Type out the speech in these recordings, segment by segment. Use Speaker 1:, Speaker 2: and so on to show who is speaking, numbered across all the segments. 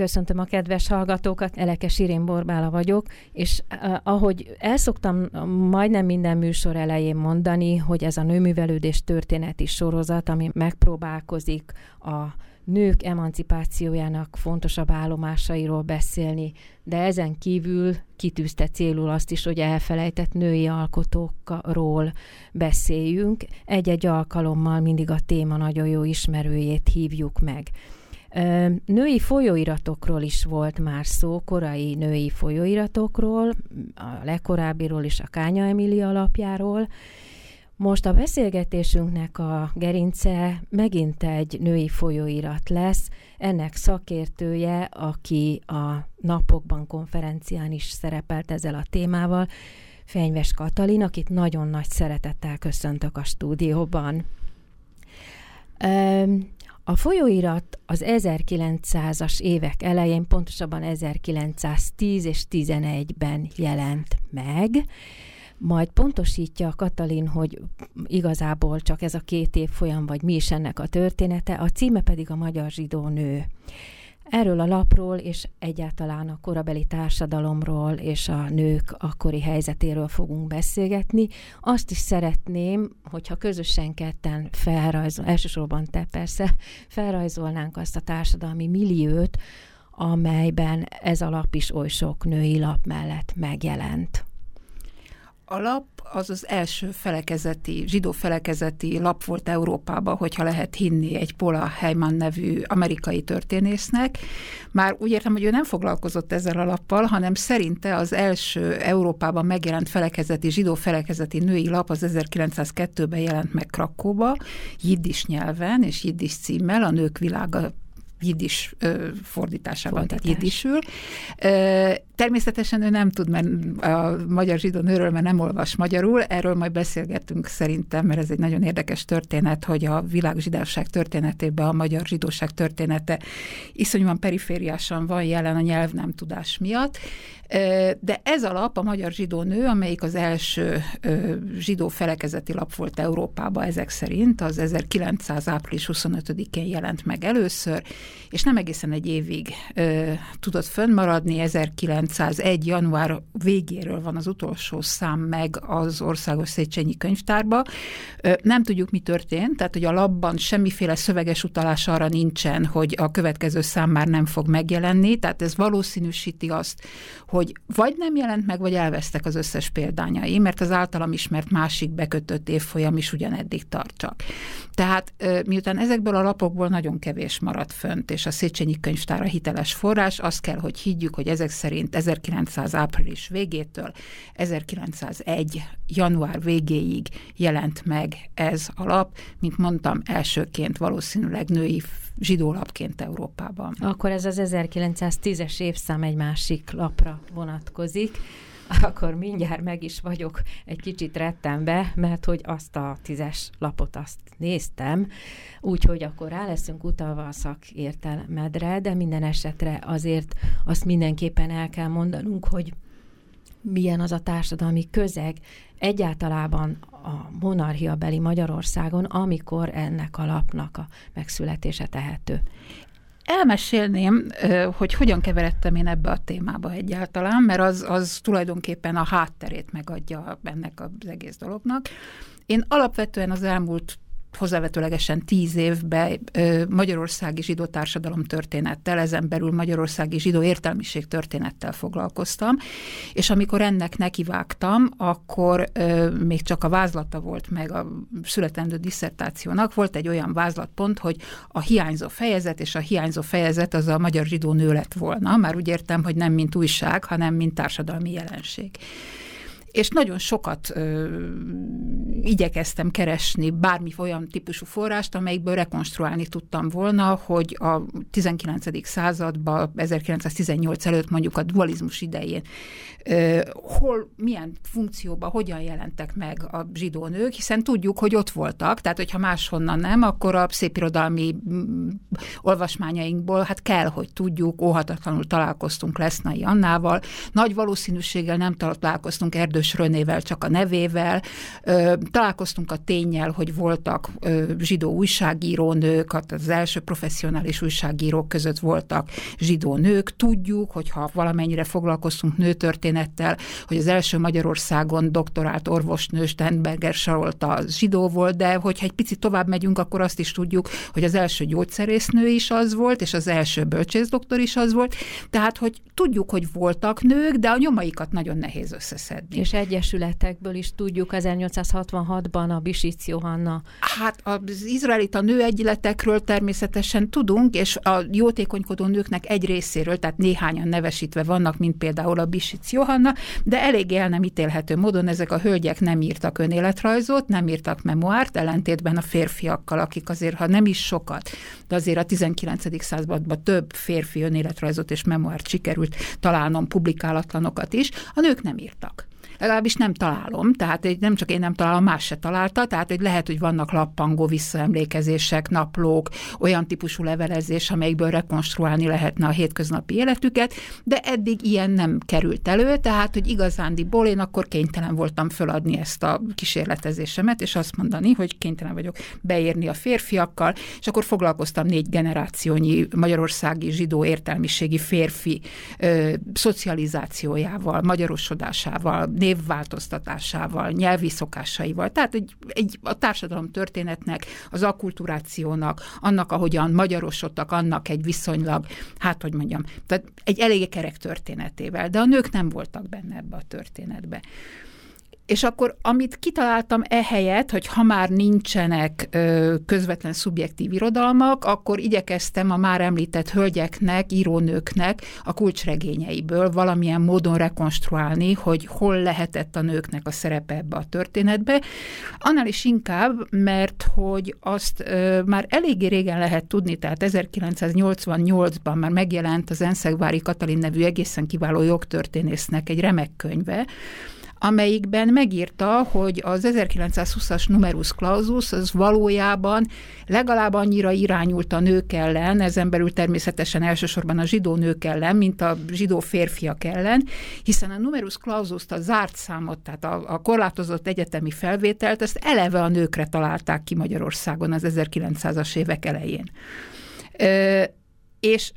Speaker 1: Köszöntöm a kedves hallgatókat, Elekes Irén Borbála vagyok, és uh, ahogy elszoktam majdnem minden műsor elején mondani, hogy ez a nőművelődés történeti sorozat, ami megpróbálkozik a nők emancipációjának fontosabb állomásairól beszélni, de ezen kívül kitűzte célul azt is, hogy elfelejtett női alkotókról beszéljünk. Egy-egy alkalommal mindig a téma nagyon jó ismerőjét hívjuk meg. Női folyóiratokról is volt már szó, korai női folyóiratokról, a legkorábbiról is a Kánya Emília alapjáról. Most a beszélgetésünknek a gerince megint egy női folyóirat lesz, ennek szakértője, aki a napokban konferencián is szerepelt ezzel a témával, Fenyves Katalin, akit nagyon nagy szeretettel köszöntök a stúdióban. A folyóirat az 1900-as évek elején, pontosabban 1910 és 11-ben jelent meg, majd pontosítja Katalin, hogy igazából csak ez a két év folyam, vagy mi is ennek a története, a címe pedig a Magyar Zsidó Nő. Erről a lapról és egyáltalán a korabeli társadalomról és a nők akkori helyzetéről fogunk beszélgetni. Azt is szeretném, hogyha közösen ketten felrajzol, elsősorban te persze, felrajzolnánk azt a társadalmi milliót, amelyben ez a lap is oly sok női lap mellett megjelent.
Speaker 2: A lap az az első felekezeti, zsidó felekezeti lap volt Európában, hogyha lehet hinni egy Paula Heyman nevű amerikai történésznek. Már úgy értem, hogy ő nem foglalkozott ezzel a lappal, hanem szerinte az első Európában megjelent felekezeti, zsidó felekezeti női lap az 1902-ben jelent meg Krakóba, jiddis nyelven és jiddis címmel, a Nők világa jiddis fordításában, Fordítás. tehát jiddisül. Természetesen ő nem tud mert a magyar zsidó nőről, mert nem olvas magyarul, erről majd beszélgetünk szerintem, mert ez egy nagyon érdekes történet, hogy a világ zsidóság történetében a magyar zsidóság története iszonyúan perifériásan van jelen a nyelv nem tudás miatt, de ez a lap, a Magyar Zsidó Nő, amelyik az első zsidó felekezeti lap volt Európában ezek szerint, az 1900. április 25-én jelent meg először, és nem egészen egy évig tudott fönnmaradni, 1901. január végéről van az utolsó szám meg az Országos Széchenyi Könyvtárba. Nem tudjuk, mi történt, tehát hogy a labban semmiféle szöveges utalás arra nincsen, hogy a következő szám már nem fog megjelenni, tehát ez valószínűsíti azt, hogy hogy vagy nem jelent meg, vagy elvesztek az összes példányai, mert az általam ismert másik bekötött évfolyam is ugyaneddig tart csak. Tehát miután ezekből a lapokból nagyon kevés maradt fönt, és a Széchenyi könyvtára hiteles forrás, azt kell, hogy higgyük, hogy ezek szerint 1900 április végétől 1901 január végéig jelent meg ez a lap, mint mondtam, elsőként valószínűleg női zsidólapként Európában.
Speaker 1: Akkor ez az 1910-es évszám egy másik lapra vonatkozik. Akkor mindjárt meg is vagyok egy kicsit rettenve, mert hogy azt a tízes lapot azt néztem, úgyhogy akkor rá leszünk utalva a szakértelmedre, de minden esetre azért azt mindenképpen el kell mondanunk, hogy milyen az a társadalmi közeg. Egyáltalában a monarchia beli Magyarországon, amikor ennek a lapnak a megszületése tehető.
Speaker 2: Elmesélném, hogy hogyan keveredtem én ebbe a témába egyáltalán, mert az, az tulajdonképpen a hátterét megadja ennek az egész dolognak. Én alapvetően az elmúlt hozzávetőlegesen tíz évben magyarországi zsidó társadalom történettel, ezen belül magyarországi zsidó értelmiség történettel foglalkoztam, és amikor ennek nekivágtam, akkor még csak a vázlata volt meg a születendő disszertációnak, volt egy olyan vázlatpont, hogy a hiányzó fejezet, és a hiányzó fejezet az a magyar zsidó nő lett volna, már úgy értem, hogy nem mint újság, hanem mint társadalmi jelenség. És nagyon sokat ö, igyekeztem keresni bármi olyan típusú forrást, amelyikből rekonstruálni tudtam volna, hogy a 19. században, 1918 előtt mondjuk a dualizmus idején ö, hol, milyen funkcióban, hogyan jelentek meg a zsidó nők, hiszen tudjuk, hogy ott voltak, tehát hogyha máshonnan nem, akkor a szépirodalmi olvasmányainkból hát kell, hogy tudjuk, óhatatlanul találkoztunk Lesznai Annával, nagy valószínűséggel nem találkoztunk Erdős Rönével, csak a nevével, találkoztunk a tényel, hogy voltak zsidó újságírónők, hát az első professzionális újságírók között voltak zsidó nők, tudjuk, hogyha valamennyire foglalkoztunk nőtörténettel, hogy az első Magyarországon doktorált orvosnő Stenberger Sarolta zsidó volt, de hogyha egy picit tovább megyünk, akkor azt is tudjuk, hogy az első gyógyszerésznő is az volt, és az első bölcsész-doktor is az volt. Tehát, hogy tudjuk, hogy voltak nők, de a nyomaikat nagyon nehéz összeszedni.
Speaker 1: És egyesületekből is tudjuk, 1866-ban a Bisic Johanna.
Speaker 2: Hát az izraelita nőegyletekről természetesen tudunk, és a jótékonykodó nőknek egy részéről, tehát néhányan nevesítve vannak, mint például a Bisic Johanna, de elég el nem ítélhető módon ezek a hölgyek nem írtak önéletrajzot, nem írtak memoárt, ellentétben a férfiakkal, akik azért, ha nem is sokat, de azért a 19. században több férfi önéletrajzot és memoárt sikerült találnom, publikálatlanokat is, a nők nem írtak legalábbis nem találom, tehát nem csak én nem találom, más se találta, tehát hogy lehet, hogy vannak lappangó visszaemlékezések, naplók, olyan típusú levelezés, amelyikből rekonstruálni lehetne a hétköznapi életüket, de eddig ilyen nem került elő, tehát hogy igazándiból én akkor kénytelen voltam föladni ezt a kísérletezésemet, és azt mondani, hogy kénytelen vagyok beérni a férfiakkal, és akkor foglalkoztam négy generációnyi magyarországi zsidó értelmiségi férfi ö, szocializációjával, magyarosodásával, névváltoztatásával, nyelvi szokásaival. Tehát egy, egy, a társadalom történetnek, az akkulturációnak, annak, ahogyan magyarosodtak, annak egy viszonylag, hát hogy mondjam, tehát egy elég kerek történetével, de a nők nem voltak benne ebbe a történetbe. És akkor, amit kitaláltam ehelyett, hogy ha már nincsenek ö, közvetlen szubjektív irodalmak, akkor igyekeztem a már említett hölgyeknek, írónőknek a kulcsregényeiből valamilyen módon rekonstruálni, hogy hol lehetett a nőknek a szerepe ebbe a történetbe. Annál is inkább, mert hogy azt ö, már eléggé régen lehet tudni, tehát 1988-ban már megjelent az Enszegvári Katalin nevű egészen kiváló jogtörténésznek egy remek könyve, amelyikben megírta, hogy az 1920-as numerus clausus az valójában legalább annyira irányult a nők ellen, ezen belül természetesen elsősorban a zsidó nők ellen, mint a zsidó férfiak ellen, hiszen a numerus clausus a zárt számot, tehát a, a korlátozott egyetemi felvételt, ezt eleve a nőkre találták ki Magyarországon az 1900-as évek elején. Ö, és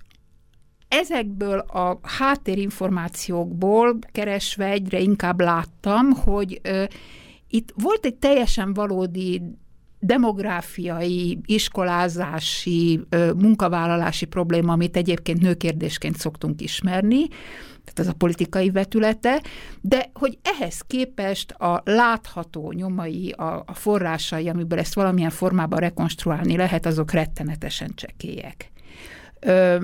Speaker 2: ezekből a háttérinformációkból keresve egyre inkább láttam, hogy ö, itt volt egy teljesen valódi demográfiai, iskolázási, ö, munkavállalási probléma, amit egyébként nőkérdésként szoktunk ismerni, tehát ez a politikai vetülete, de hogy ehhez képest a látható nyomai, a, a forrásai, amiből ezt valamilyen formában rekonstruálni lehet, azok rettenetesen csekélyek. Ö,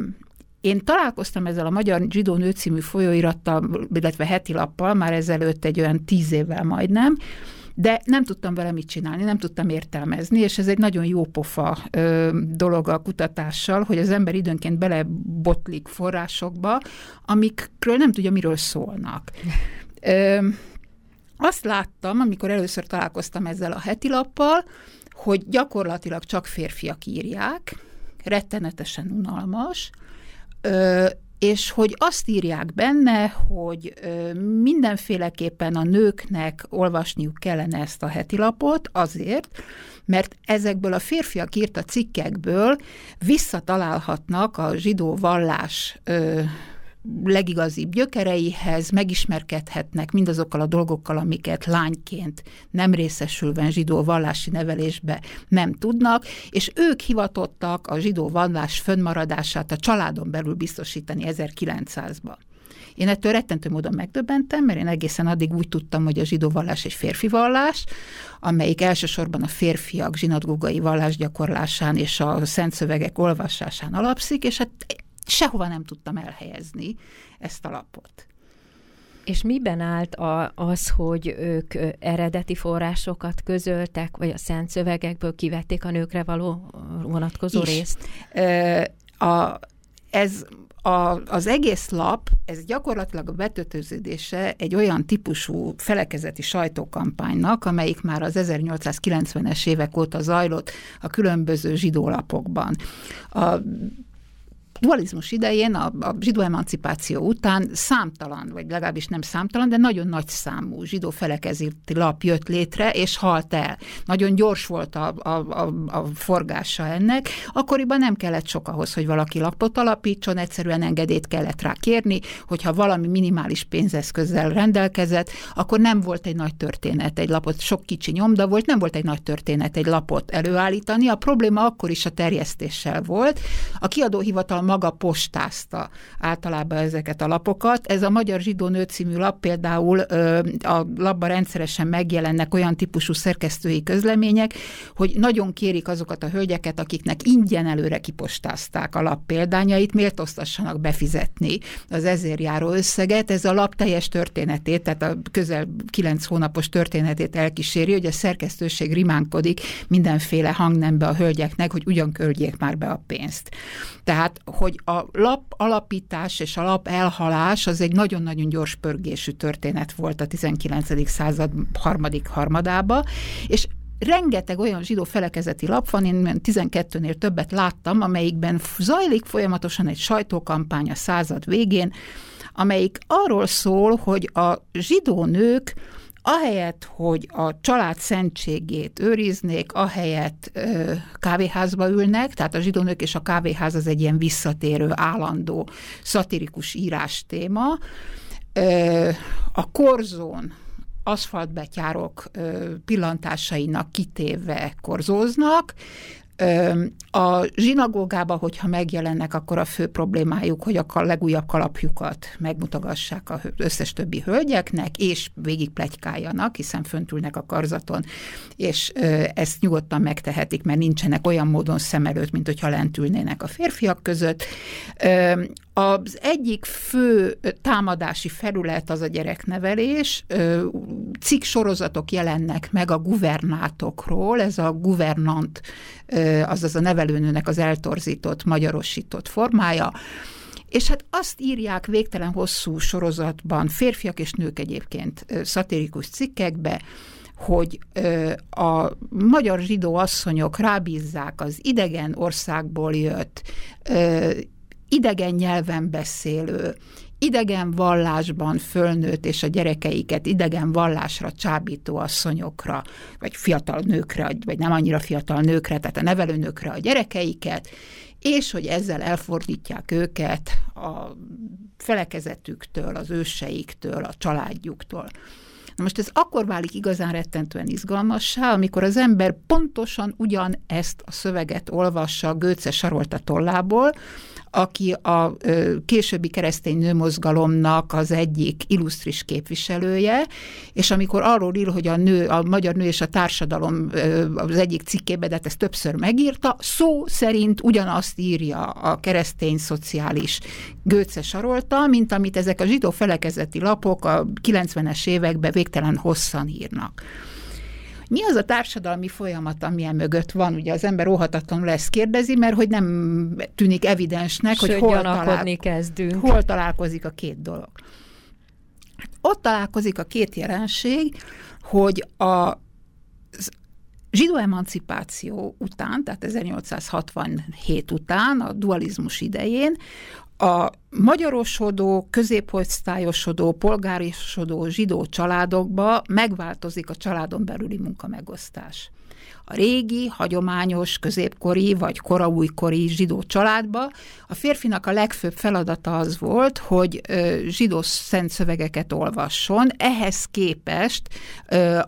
Speaker 2: én találkoztam ezzel a Magyar Zsidó Nő című folyóirattal, illetve heti lappal már ezelőtt egy olyan tíz évvel majdnem, de nem tudtam vele mit csinálni, nem tudtam értelmezni, és ez egy nagyon jó pofa ö, dolog a kutatással, hogy az ember időnként belebotlik forrásokba, amikről nem tudja, miről szólnak. Ö, azt láttam, amikor először találkoztam ezzel a heti lappal, hogy gyakorlatilag csak férfiak írják, rettenetesen unalmas, És hogy azt írják benne, hogy mindenféleképpen a nőknek olvasniuk kellene ezt a heti lapot azért, mert ezekből a férfiak írt a cikkekből visszatalálhatnak a zsidó vallás legigazibb gyökereihez, megismerkedhetnek mindazokkal a dolgokkal, amiket lányként nem részesülve zsidó vallási nevelésbe nem tudnak, és ők hivatottak a zsidó vallás fönnmaradását a családon belül biztosítani 1900-ban. Én ettől rettentő módon megdöbbentem, mert én egészen addig úgy tudtam, hogy a zsidó vallás egy férfi vallás, amelyik elsősorban a férfiak zsinatgógai vallásgyakorlásán és a szent szövegek olvasásán alapszik, és hát sehova nem tudtam elhelyezni ezt a lapot.
Speaker 1: És miben állt a, az, hogy ők eredeti forrásokat közöltek, vagy a szent szövegekből kivették a nőkre való vonatkozó Is. részt?
Speaker 2: A, ez a, az egész lap, ez gyakorlatilag a betötöződése egy olyan típusú felekezeti sajtókampánynak, amelyik már az 1890-es évek óta zajlott a különböző zsidólapokban. A dualizmus idején, a, a zsidó emancipáció után számtalan, vagy legalábbis nem számtalan, de nagyon nagy számú zsidó felekezeti lap jött létre, és halt el. Nagyon gyors volt a, a, a, a forgása ennek. Akkoriban nem kellett sok ahhoz, hogy valaki lapot alapítson, egyszerűen engedélyt kellett rá kérni, hogyha valami minimális pénzeszközzel rendelkezett, akkor nem volt egy nagy történet, egy lapot, sok kicsi nyomda volt, nem volt egy nagy történet egy lapot előállítani. A probléma akkor is a terjesztéssel volt. A kiadóhivatal maga postázta általában ezeket a lapokat. Ez a Magyar Zsidó Nő című lap például a labban rendszeresen megjelennek olyan típusú szerkesztői közlemények, hogy nagyon kérik azokat a hölgyeket, akiknek ingyen előre kipostázták a lap példányait, méltóztassanak befizetni az ezért járó összeget. Ez a lap teljes történetét, tehát a közel kilenc hónapos történetét elkíséri, hogy a szerkesztőség rimánkodik mindenféle hangnembe a hölgyeknek, hogy ugyan költjék már be a pénzt. Tehát, hogy a lap alapítás és a lap elhalás az egy nagyon-nagyon gyors pörgésű történet volt a 19. század harmadik harmadába, és rengeteg olyan zsidó felekezeti lap van, én 12-nél többet láttam, amelyikben zajlik folyamatosan egy sajtókampány a század végén, amelyik arról szól, hogy a zsidó nők ahelyett, hogy a család szentségét őriznék, ahelyett ö, kávéházba ülnek, tehát a zsidónők és a kávéház az egy ilyen visszatérő, állandó, szatirikus írás téma. Ö, a korzón aszfaltbetyárok pillantásainak kitéve korzóznak, a zsinagógába, hogyha megjelennek, akkor a fő problémájuk, hogy a legújabb kalapjukat megmutogassák az összes többi hölgyeknek, és végig plegykáljanak, hiszen föntülnek a karzaton, és ezt nyugodtan megtehetik, mert nincsenek olyan módon szem előtt, mint hogyha lent ülnének a férfiak között. Az egyik fő támadási felület az a gyereknevelés. Cikk sorozatok jelennek meg a guvernátokról, ez a guvernant, azaz a nevelőnőnek az eltorzított, magyarosított formája. És hát azt írják végtelen hosszú sorozatban, férfiak és nők egyébként szatirikus cikkekbe, hogy a magyar zsidó asszonyok rábízzák az idegen országból jött idegen nyelven beszélő, idegen vallásban fölnőtt és a gyerekeiket idegen vallásra csábító asszonyokra, vagy fiatal nőkre, vagy nem annyira fiatal nőkre, tehát a nevelőnőkre a gyerekeiket, és hogy ezzel elfordítják őket a felekezetüktől, az őseiktől, a családjuktól. Na most ez akkor válik igazán rettentően izgalmassá, amikor az ember pontosan ugyan ezt a szöveget olvassa Gőce Sarolta tollából, aki a későbbi keresztény nőmozgalomnak az egyik illusztris képviselője, és amikor arról ír, hogy a nő, a magyar nő és a társadalom az egyik cikkébe, de hát ezt többször megírta, szó szerint ugyanazt írja a keresztény szociális Gőce Sarolta, mint amit ezek a zsidó felekezeti lapok a 90-es években végtelen hosszan írnak. Mi az a társadalmi folyamat, amilyen mögött van? Ugye az ember óhatatlanul ezt kérdezi, mert hogy nem tűnik evidensnek, Sőt, hogy hol, talál... kezdünk. hol találkozik a két dolog. Ott találkozik a két jelenség, hogy a zsidó emancipáció után, tehát 1867 után, a dualizmus idején, a magyarosodó, középosztályosodó, polgárisodó zsidó családokba megváltozik a családon belüli munkamegosztás. A régi, hagyományos, középkori vagy koraújkori zsidó családba a férfinak a legfőbb feladata az volt, hogy zsidó szent szövegeket olvasson. Ehhez képest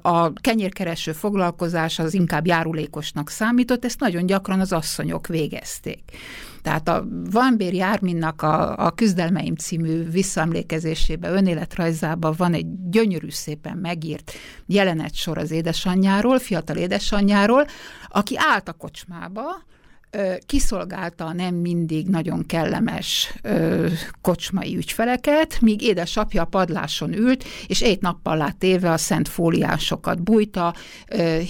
Speaker 2: a kenyérkereső foglalkozás az inkább járulékosnak számított, ezt nagyon gyakran az asszonyok végezték. Tehát a Van Bér Járminnak a, a Küzdelmeim című visszaemlékezésében, önéletrajzában van egy gyönyörű szépen megírt jelenet sor az édesanyjáról, fiatal édesanyjáról, aki állt a kocsmába, kiszolgálta nem mindig nagyon kellemes kocsmai ügyfeleket, míg édesapja a padláson ült, és egy nappal lát éve a szent fóliásokat bújta,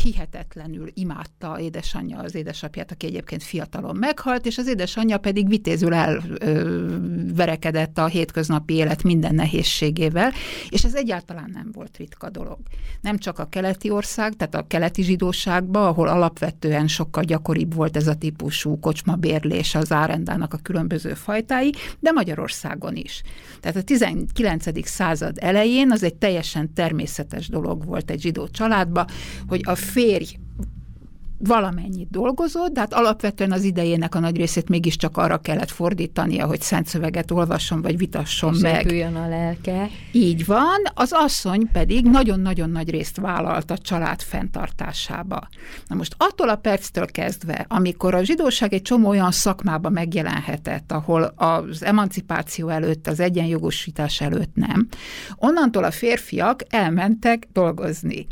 Speaker 2: hihetetlenül imádta édesanyja az édesapját, aki egyébként fiatalon meghalt, és az édesanyja pedig vitézül elverekedett a hétköznapi élet minden nehézségével, és ez egyáltalán nem volt ritka dolog. Nem csak a keleti ország, tehát a keleti zsidóságban, ahol alapvetően sokkal gyakoribb volt ez a típusú kocsmabérlés az árendának a különböző fajtái, de Magyarországon is. Tehát a 19. század elején az egy teljesen természetes dolog volt egy zsidó családba, hogy a férj valamennyit dolgozott, de hát alapvetően az idejének a nagy részét mégiscsak arra kellett fordítania, hogy szent szöveget olvasson, vagy vitasson
Speaker 1: És
Speaker 2: meg.
Speaker 1: a lelke.
Speaker 2: Így van, az asszony pedig nagyon-nagyon nagy részt vállalt a család fenntartásába. Na most attól a perctől kezdve, amikor a zsidóság egy csomó olyan szakmába megjelenhetett, ahol az emancipáció előtt, az egyenjogosítás előtt nem, onnantól a férfiak elmentek dolgozni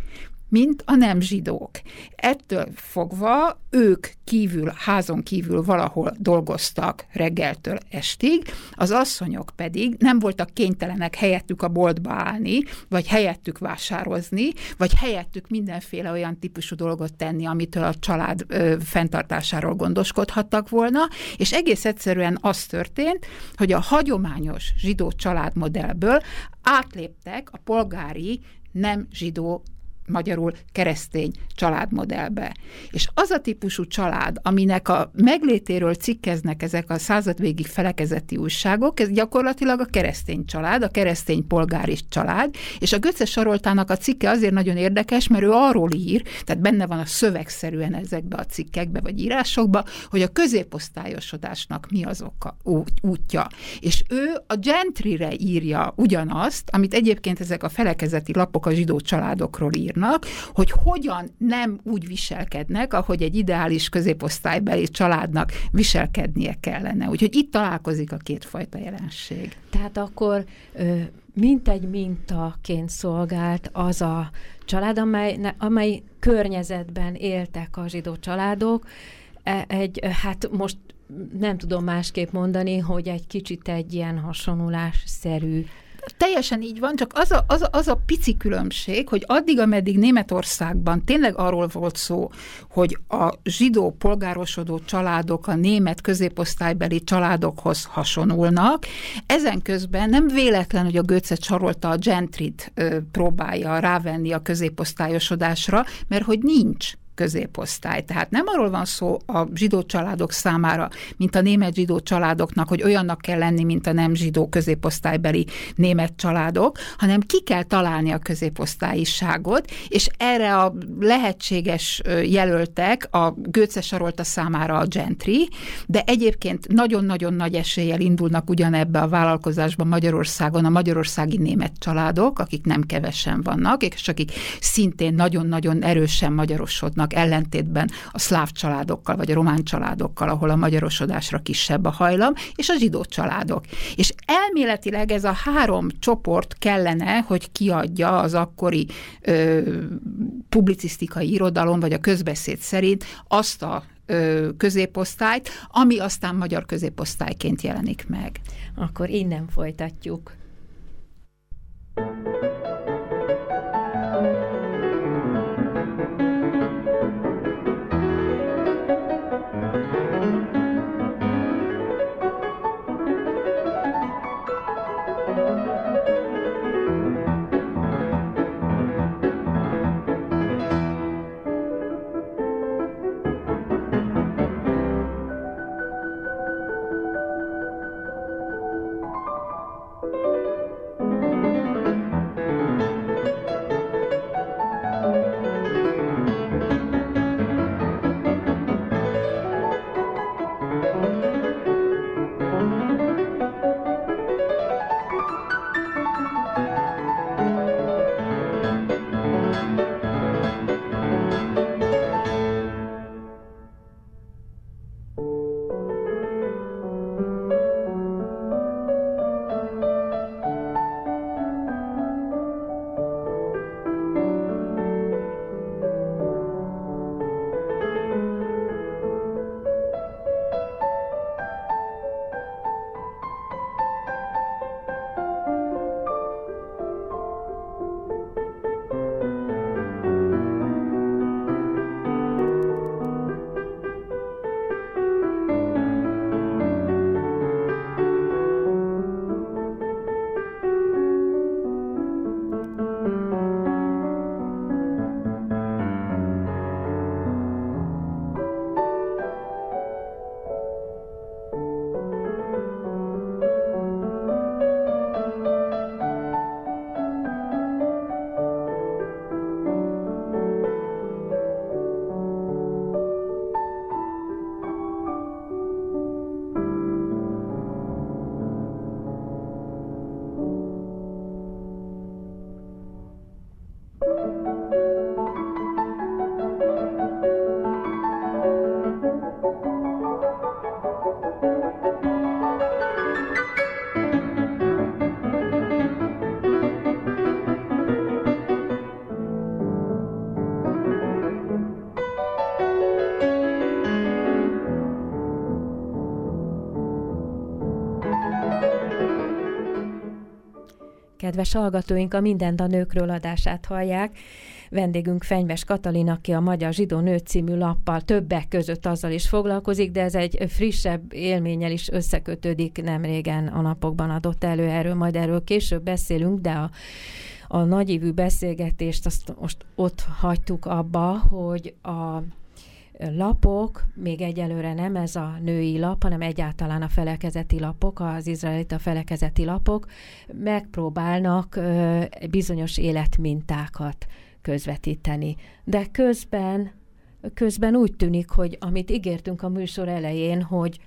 Speaker 2: mint a nem zsidók. Ettől fogva ők kívül, házon kívül valahol dolgoztak reggeltől estig, az asszonyok pedig nem voltak kénytelenek helyettük a boltba állni, vagy helyettük vásározni, vagy helyettük mindenféle olyan típusú dolgot tenni, amitől a család ö, fenntartásáról gondoskodhattak volna, és egész egyszerűen az történt, hogy a hagyományos zsidó családmodellből átléptek a polgári nem zsidó magyarul keresztény családmodellbe. És az a típusú család, aminek a meglétéről cikkeznek ezek a századvégi felekezeti újságok, ez gyakorlatilag a keresztény család, a keresztény polgári család, és a Götze Saroltának a cikke azért nagyon érdekes, mert ő arról ír, tehát benne van a szövegszerűen ezekbe a cikkekbe vagy írásokba, hogy a középosztályosodásnak mi az oka, útja. És ő a gentryre írja ugyanazt, amit egyébként ezek a felekezeti lapok a zsidó családokról ír írnak, hogy hogyan nem úgy viselkednek, ahogy egy ideális középosztálybeli családnak viselkednie kellene. Úgyhogy itt találkozik a kétfajta jelenség.
Speaker 1: Tehát akkor mintegy mintaként szolgált az a család, amely, amely környezetben éltek a zsidó családok, e, egy, hát most nem tudom másképp mondani, hogy egy kicsit egy ilyen hasonulásszerű
Speaker 2: Teljesen így van, csak az a, az, a, az a pici különbség, hogy addig, ameddig Németországban tényleg arról volt szó, hogy a zsidó polgárosodó családok a német középosztálybeli családokhoz hasonulnak, ezen közben nem véletlen, hogy a Götze csarolta a gentrit próbálja rávenni a középosztályosodásra, mert hogy nincs középosztály. Tehát nem arról van szó a zsidó családok számára, mint a német zsidó családoknak, hogy olyannak kell lenni, mint a nem zsidó középosztálybeli német családok, hanem ki kell találni a középosztályiságot, és erre a lehetséges jelöltek a Götze Sarolta számára a gentry, de egyébként nagyon-nagyon nagy eséllyel indulnak ugyanebbe a vállalkozásba Magyarországon a magyarországi német családok, akik nem kevesen vannak, és akik szintén nagyon-nagyon erősen magyarosodnak vannak ellentétben a szláv családokkal, vagy a román családokkal, ahol a magyarosodásra kisebb a hajlam, és a zsidó családok. És elméletileg ez a három csoport kellene, hogy kiadja az akkori ö, publicisztikai irodalom, vagy a közbeszéd szerint azt a középosztályt, ami aztán magyar középosztályként jelenik meg.
Speaker 1: Akkor innen folytatjuk. Música Kedves hallgatóink, a Mindent a nőkről adását hallják. Vendégünk Fenyves Katalin, aki a Magyar Zsidó Nő című lappal többek között azzal is foglalkozik, de ez egy frissebb élménnyel is összekötődik, nem régen a napokban adott elő erről, majd erről később beszélünk, de a a nagyívű beszélgetést azt most ott hagytuk abba, hogy a lapok, még egyelőre nem ez a női lap, hanem egyáltalán a felekezeti lapok, az izraelita felekezeti lapok megpróbálnak bizonyos életmintákat közvetíteni. De közben, közben úgy tűnik, hogy amit ígértünk a műsor elején, hogy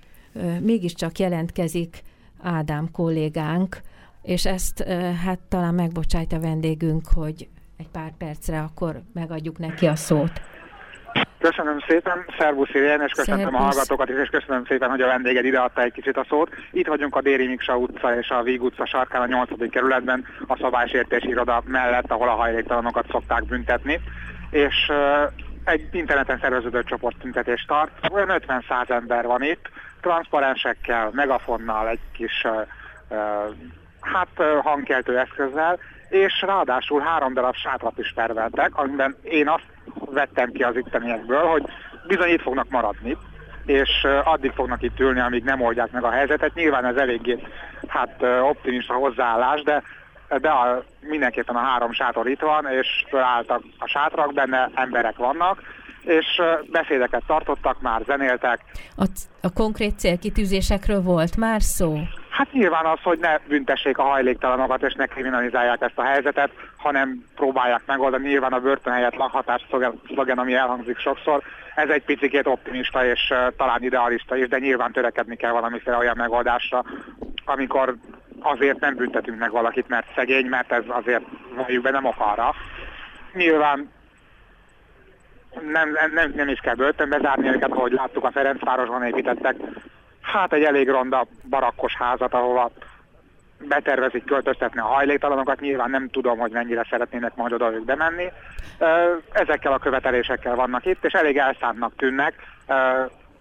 Speaker 1: mégiscsak jelentkezik Ádám kollégánk, és ezt hát talán megbocsájt a vendégünk, hogy egy pár percre akkor megadjuk neki a szót.
Speaker 3: Köszönöm szépen, szervusz Irén, és köszönöm Szervusz. a hallgatókat is, és köszönöm szépen, hogy a vendéged ideadta egy kicsit a szót. Itt vagyunk a Déri Miksa utca és a Víg utca sarkán a 8. kerületben, a szabálysértési iroda mellett, ahol a hajléktalanokat szokták büntetni. És egy interneten szerveződő csoport tüntetést tart. Olyan 50-100 ember van itt, transzparensekkel, megafonnal, egy kis hát hangkeltő eszközzel, és ráadásul három darab sátrat is terveltek, amiben én azt vettem ki az itteniekből, hogy bizony itt fognak maradni, és addig fognak itt ülni, amíg nem oldják meg a helyzetet. Nyilván ez eléggé hát, optimista hozzáállás, de de a, mindenképpen a három sátor itt van, és felálltak a sátrak, benne emberek vannak, és beszédeket tartottak, már zenéltek.
Speaker 1: A, a konkrét célkitűzésekről volt már szó?
Speaker 3: Hát nyilván az, hogy ne büntessék a hajléktalanokat, és ne kriminalizálják ezt a helyzetet, hanem próbálják megoldani. Nyilván a börtön helyett lakhatás szlogen, ami elhangzik sokszor, ez egy picit optimista és uh, talán idealista is, de nyilván törekedni kell valamiféle olyan megoldásra, amikor azért nem büntetünk meg valakit, mert szegény, mert ez azért valljuk be nem ok arra. Nyilván nem, nem, nem is kell börtönbe zárni őket, ahogy láttuk a Ferencvárosban építettek hát egy elég ronda barakkos házat, ahova betervezik költöztetni a hajléktalanokat, nyilván nem tudom, hogy mennyire szeretnének majd oda ők bemenni. Ezekkel a követelésekkel vannak itt, és elég elszántnak tűnnek.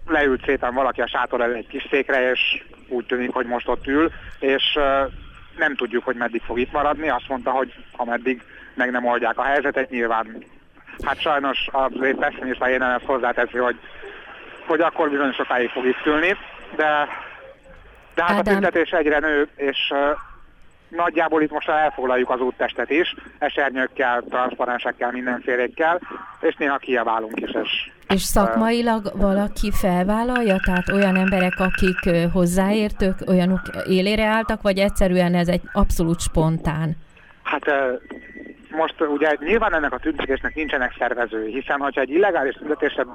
Speaker 3: Leült szépen valaki a sátor elé egy kis székre, és úgy tűnik, hogy most ott ül, és nem tudjuk, hogy meddig fog itt maradni. Azt mondta, hogy ameddig meg nem oldják a helyzetet, nyilván hát sajnos az pessimista én ezt hozzáteszi, hogy, hogy akkor bizony sokáig fog itt ülni de, de hát Ádám. a tüntetés egyre nő, és nagyjából itt most elfoglaljuk az úttestet is, esernyőkkel, transzparensekkel, mindenfélékkel, és néha kiabálunk is. És,
Speaker 1: és szakmailag uh, valaki felvállalja? Tehát olyan emberek, akik hozzáértők, olyanok élére álltak, vagy egyszerűen ez egy abszolút spontán?
Speaker 3: Hát uh, most ugye nyilván ennek a tüntetésnek nincsenek szervezői, hiszen ha egy illegális tüntetésre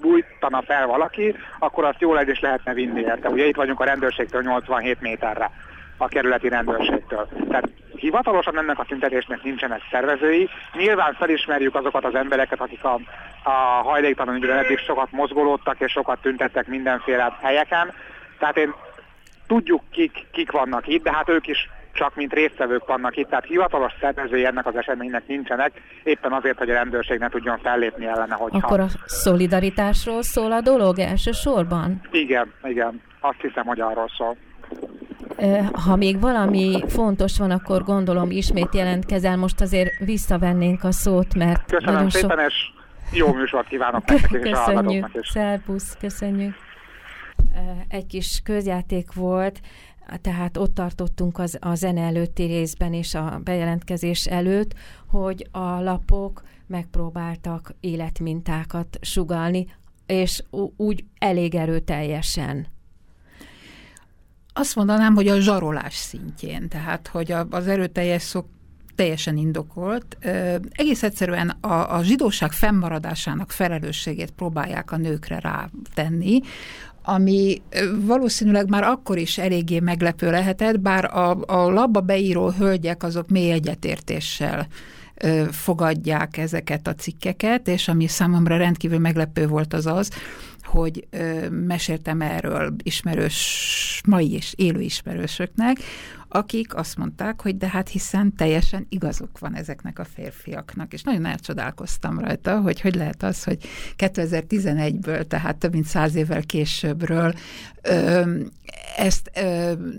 Speaker 3: bújtana fel valaki, akkor azt jól el is lehetne vinni érte. Ugye itt vagyunk a rendőrségtől 87 méterre, a kerületi rendőrségtől. Tehát hivatalosan ennek a tüntetésnek nincsenek szervezői. Nyilván felismerjük azokat az embereket, akik a, a hajléktalan ügyben eddig sokat mozgolódtak és sokat tüntettek mindenféle helyeken. Tehát én tudjuk, kik, kik vannak itt, de hát ők is csak mint résztvevők vannak itt, tehát hivatalos szervezői ennek az eseménynek nincsenek, éppen azért, hogy a rendőrség ne tudjon fellépni ellene. Hogyha...
Speaker 1: Akkor a szolidaritásról szól a dolog elsősorban?
Speaker 3: Igen, igen, azt hiszem, hogy arról szól.
Speaker 1: Ha még valami fontos van, akkor gondolom ismét jelentkezel, most azért visszavennénk a szót, mert...
Speaker 3: Köszönöm szépen, so... és jó műsort kívánok nektek és
Speaker 1: Köszönjük, szervusz, köszönjük. Egy kis közjáték volt, tehát ott tartottunk az, a zene előtti részben és a bejelentkezés előtt, hogy a lapok megpróbáltak életmintákat sugalni, és úgy elég erőteljesen.
Speaker 2: Azt mondanám, hogy a zsarolás szintjén, tehát hogy az erőteljes szok teljesen indokolt. Egész egyszerűen a, a zsidóság fennmaradásának felelősségét próbálják a nőkre rátenni, ami valószínűleg már akkor is eléggé meglepő lehetett, bár a, a labba beíró hölgyek azok mély egyetértéssel fogadják ezeket a cikkeket, és ami számomra rendkívül meglepő volt az az, hogy meséltem erről ismerős, mai és élő ismerősöknek, akik azt mondták, hogy de hát hiszen teljesen igazuk van ezeknek a férfiaknak, és nagyon elcsodálkoztam rajta, hogy hogy lehet az, hogy 2011-ből, tehát több mint száz évvel későbbről ezt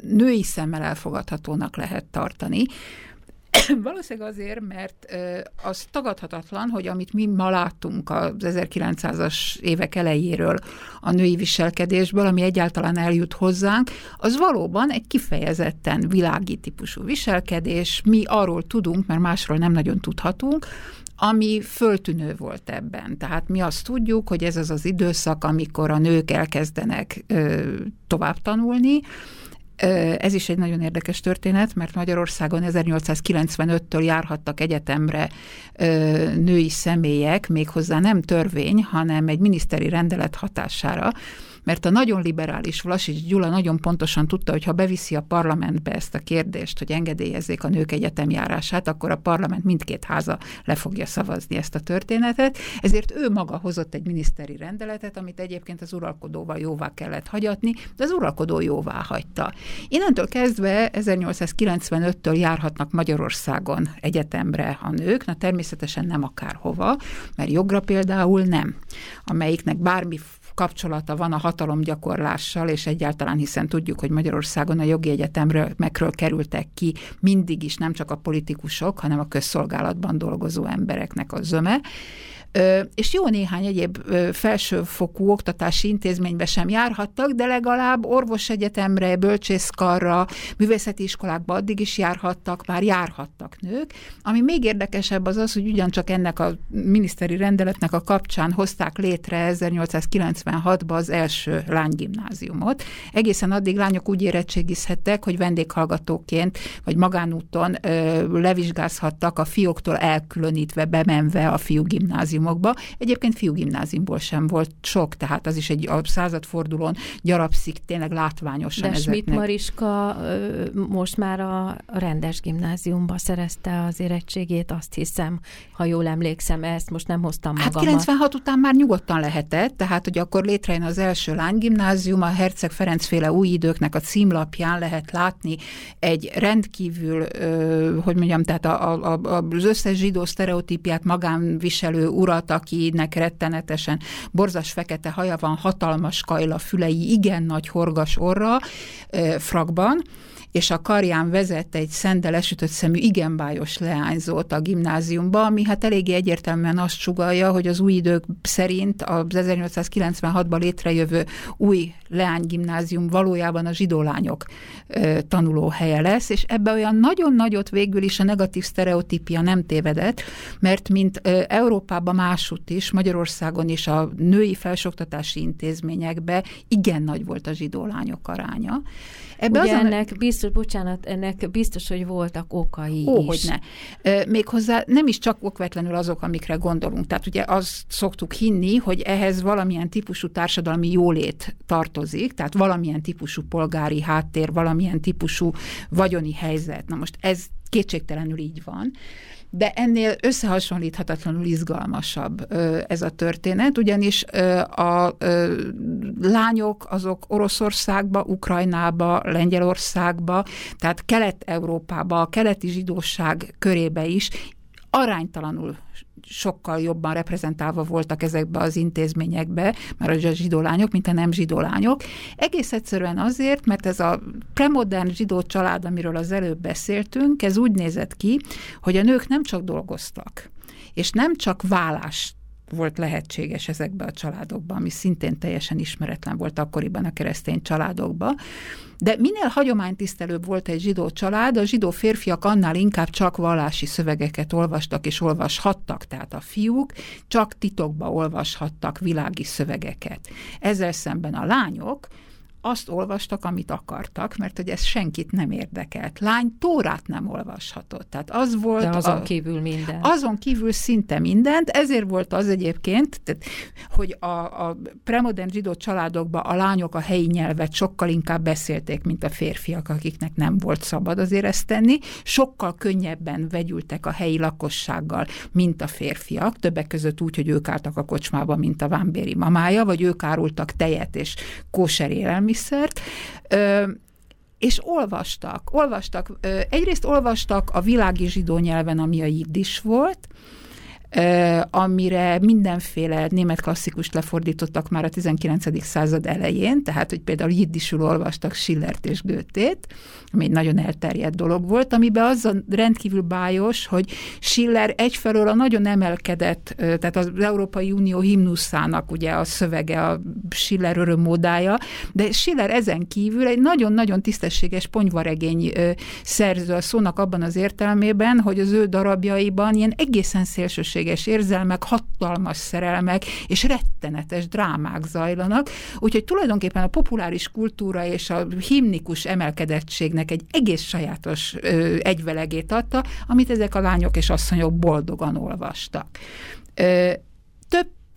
Speaker 2: női szemmel elfogadhatónak lehet tartani. Valószínűleg azért, mert az tagadhatatlan, hogy amit mi ma látunk az 1900-as évek elejéről a női viselkedésből, ami egyáltalán eljut hozzánk, az valóban egy kifejezetten világi típusú viselkedés. Mi arról tudunk, mert másról nem nagyon tudhatunk, ami föltűnő volt ebben. Tehát mi azt tudjuk, hogy ez az az időszak, amikor a nők elkezdenek ö, tovább tanulni, ez is egy nagyon érdekes történet, mert Magyarországon 1895-től járhattak egyetemre női személyek, méghozzá nem törvény, hanem egy miniszteri rendelet hatására, mert a nagyon liberális Vlasics Gyula nagyon pontosan tudta, hogy ha beviszi a parlamentbe ezt a kérdést, hogy engedélyezzék a nők egyetemjárását, akkor a parlament mindkét háza le fogja szavazni ezt a történetet, ezért ő maga hozott egy miniszteri rendeletet, amit egyébként az uralkodóval jóvá kellett hagyatni, de az uralkodó jóvá hagyta. Innentől kezdve 1895-től járhatnak Magyarországon egyetemre a nők, na természetesen nem akárhova, mert jogra például nem, amelyiknek bármi kapcsolata van a hatalomgyakorlással, és egyáltalán hiszen tudjuk, hogy Magyarországon a jogi egyetemről megről kerültek ki mindig is nem csak a politikusok, hanem a közszolgálatban dolgozó embereknek a zöme, és jó néhány egyéb felsőfokú oktatási intézménybe sem járhattak, de legalább orvosegyetemre, bölcsészkarra, művészeti iskolákba addig is járhattak, már járhattak nők. Ami még érdekesebb az az, hogy ugyancsak ennek a miniszteri rendeletnek a kapcsán hozták létre 1896-ban az első lánygimnáziumot. Egészen addig lányok úgy érettségizhettek, hogy vendéghallgatóként vagy magánúton ö, levizsgázhattak a fióktól elkülönítve, bemenve a fiú gimnázium gimnáziumokba. Egyébként fiú gimnáziumból sem volt sok, tehát az is egy a századfordulón gyarapszik tényleg látványosan.
Speaker 1: De ezeknek. Schmidt Mariska most már a rendes gimnáziumba szerezte az érettségét, azt hiszem, ha jól emlékszem, ezt most nem hoztam
Speaker 2: magammal. Hát 96 után már nyugodtan lehetett, tehát hogy akkor létrejön az első lánygimnázium, a Herceg Ferenc féle új időknek a címlapján lehet látni egy rendkívül, hogy mondjam, tehát a, a, a, az összes zsidó sztereotípiát magánviselő urat, akinek rettenetesen borzas fekete haja van, hatalmas kajla fülei, igen nagy horgas orra, frakban, és a karján vezet egy szendel esütött szemű, igen bájos leányzót a gimnáziumba, ami hát eléggé egyértelműen azt sugalja, hogy az új idők szerint az 1896-ban létrejövő új leánygimnázium valójában a zsidó lányok tanulóhelye lesz, és ebbe olyan nagyon nagyot végül is a negatív sztereotípia nem tévedett, mert mint Európában másút is, Magyarországon is a női felsoktatási intézményekbe igen nagy volt a zsidó lányok aránya.
Speaker 1: Ebbe Ugye az ennek a... biztos, bocsánat, ennek biztos, hogy voltak okai
Speaker 2: Ó,
Speaker 1: is.
Speaker 2: hogy ne. Méghozzá nem is csak okvetlenül azok, amikre gondolunk. Tehát ugye azt szoktuk hinni, hogy ehhez valamilyen típusú társadalmi jólét tartozik, tehát valamilyen típusú polgári háttér, valamilyen típusú vagyoni helyzet. Na most ez kétségtelenül így van de ennél összehasonlíthatatlanul izgalmasabb ez a történet, ugyanis a lányok azok Oroszországba, Ukrajnába, Lengyelországba, tehát Kelet-Európába, a keleti zsidóság körébe is aránytalanul sokkal jobban reprezentálva voltak ezekbe az intézményekbe, már a zsidó mint a nem zsidó lányok. Egész egyszerűen azért, mert ez a premodern zsidó család, amiről az előbb beszéltünk, ez úgy nézett ki, hogy a nők nem csak dolgoztak, és nem csak vállást volt lehetséges ezekbe a családokban, ami szintén teljesen ismeretlen volt akkoriban a keresztény családokban. De minél hagyománytisztelőbb volt egy zsidó család, a zsidó férfiak annál inkább csak vallási szövegeket olvastak és olvashattak, tehát a fiúk csak titokba olvashattak világi szövegeket. Ezzel szemben a lányok azt olvastak, amit akartak, mert hogy ez senkit nem érdekelt. Lány Tórát nem olvashatott. Tehát az volt...
Speaker 1: De azon a, kívül minden.
Speaker 2: Azon kívül szinte mindent, ezért volt az egyébként, tehát, hogy a, a premodern zsidó családokban a lányok a helyi nyelvet sokkal inkább beszélték, mint a férfiak, akiknek nem volt szabad azért ezt tenni, sokkal könnyebben vegyültek a helyi lakossággal, mint a férfiak, többek között úgy, hogy ők álltak a kocsmába, mint a vámbéri mamája, vagy ők árultak tejet és kóser élelmiszer, élelmiszert, és olvastak, olvastak, egyrészt olvastak a világi zsidó nyelven, ami a jiddis volt, amire mindenféle német klasszikust lefordítottak már a 19. század elején, tehát hogy például jiddisül olvastak Schillert és Goethe-t, ami egy nagyon elterjedt dolog volt, amiben az a rendkívül bájos, hogy Schiller egyfelől a nagyon emelkedett, tehát az Európai Unió himnuszának ugye a szövege, a Schiller örömmódája, de Schiller ezen kívül egy nagyon-nagyon tisztességes ponyvaregény szerző a szónak abban az értelmében, hogy az ő darabjaiban ilyen egészen szélsőséges érzelmek, hatalmas szerelmek és rettenetes drámák zajlanak, úgyhogy tulajdonképpen a populáris kultúra és a himnikus emelkedettségnek egy egész sajátos ö, egyvelegét adta, amit ezek a lányok és asszonyok boldogan olvastak. Ö,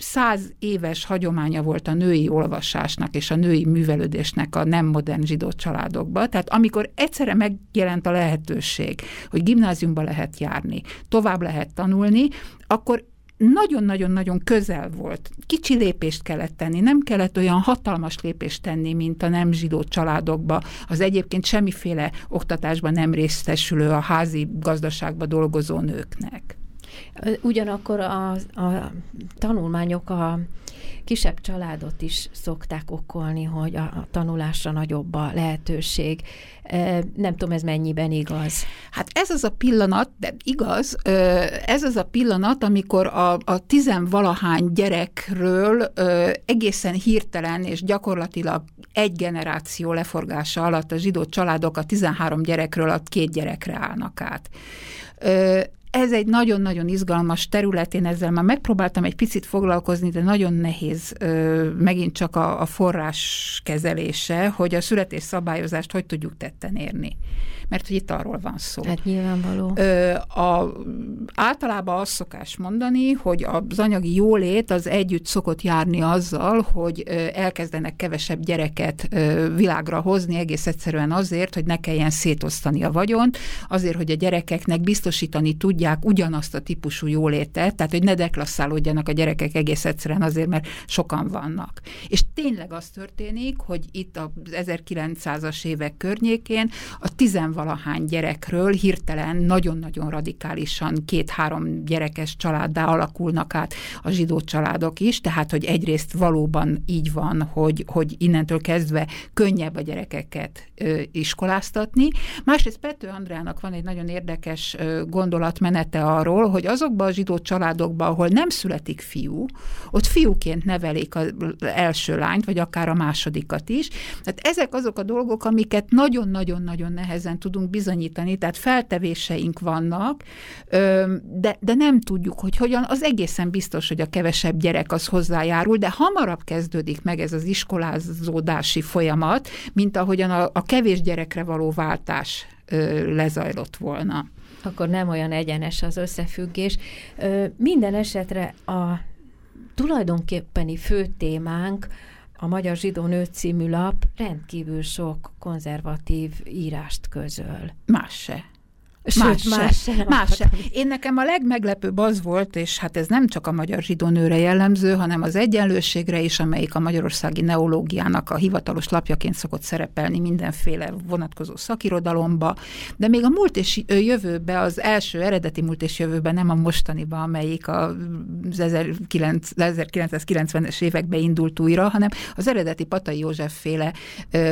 Speaker 2: száz éves hagyománya volt a női olvasásnak és a női művelődésnek a nem modern zsidó családokban. Tehát amikor egyszerre megjelent a lehetőség, hogy gimnáziumba lehet járni, tovább lehet tanulni, akkor nagyon-nagyon-nagyon közel volt. Kicsi lépést kellett tenni, nem kellett olyan hatalmas lépést tenni, mint a nem zsidó családokba, az egyébként semmiféle oktatásban nem részesülő a házi gazdaságba dolgozó nőknek.
Speaker 1: Ugyanakkor a, a tanulmányok a kisebb családot is szokták okolni, hogy a, a tanulásra nagyobb a lehetőség. Nem tudom, ez mennyiben igaz.
Speaker 2: Hát ez az a pillanat, de igaz, ez az a pillanat, amikor a, a tizenvalahány gyerekről egészen hirtelen és gyakorlatilag egy generáció leforgása alatt a zsidó családok a 13 gyerekről a két gyerekre állnak át ez egy nagyon-nagyon izgalmas terület, én ezzel már megpróbáltam egy picit foglalkozni, de nagyon nehéz megint csak a, a forrás kezelése, hogy a születés szabályozást hogy tudjuk tetten érni mert hogy itt arról van szó.
Speaker 1: Hát nyilvánvaló.
Speaker 2: Ö, a, általában azt szokás mondani, hogy az anyagi jólét az együtt szokott járni azzal, hogy elkezdenek kevesebb gyereket világra hozni, egész egyszerűen azért, hogy ne kelljen szétosztani a vagyont, azért, hogy a gyerekeknek biztosítani tudják ugyanazt a típusú jólétet, tehát hogy ne deklasszálódjanak a gyerekek egész egyszerűen azért, mert sokan vannak. És tényleg az történik, hogy itt az 1900-as évek környékén a tizenval valahány gyerekről hirtelen nagyon-nagyon radikálisan két-három gyerekes családdá alakulnak át a zsidó családok is, tehát hogy egyrészt valóban így van, hogy, hogy innentől kezdve könnyebb a gyerekeket ö, iskoláztatni. Másrészt Pető Andrának van egy nagyon érdekes ö, gondolatmenete arról, hogy azokban a zsidó családokban, ahol nem születik fiú, ott fiúként nevelik az első lányt, vagy akár a másodikat is. Tehát ezek azok a dolgok, amiket nagyon-nagyon-nagyon nehezen tud tudunk bizonyítani, tehát feltevéseink vannak, de, de nem tudjuk, hogy hogyan. Az egészen biztos, hogy a kevesebb gyerek az hozzájárul, de hamarabb kezdődik meg ez az iskolázódási folyamat, mint ahogyan a, a kevés gyerekre való váltás lezajlott volna.
Speaker 1: Akkor nem olyan egyenes az összefüggés. Minden esetre a tulajdonképpeni fő témánk a Magyar Zsidó Nő című lap rendkívül sok konzervatív írást közöl.
Speaker 2: Más se. Sőt, más, más se. Más se. Én nekem a legmeglepőbb az volt, és hát ez nem csak a magyar zsidó nőre jellemző, hanem az egyenlőségre is, amelyik a magyarországi neológiának a hivatalos lapjaként szokott szerepelni mindenféle vonatkozó szakirodalomba, de még a múlt és jövőbe, az első eredeti múlt és jövőben, nem a mostaniba, amelyik az 1990-es években indult újra, hanem az eredeti Patai József féle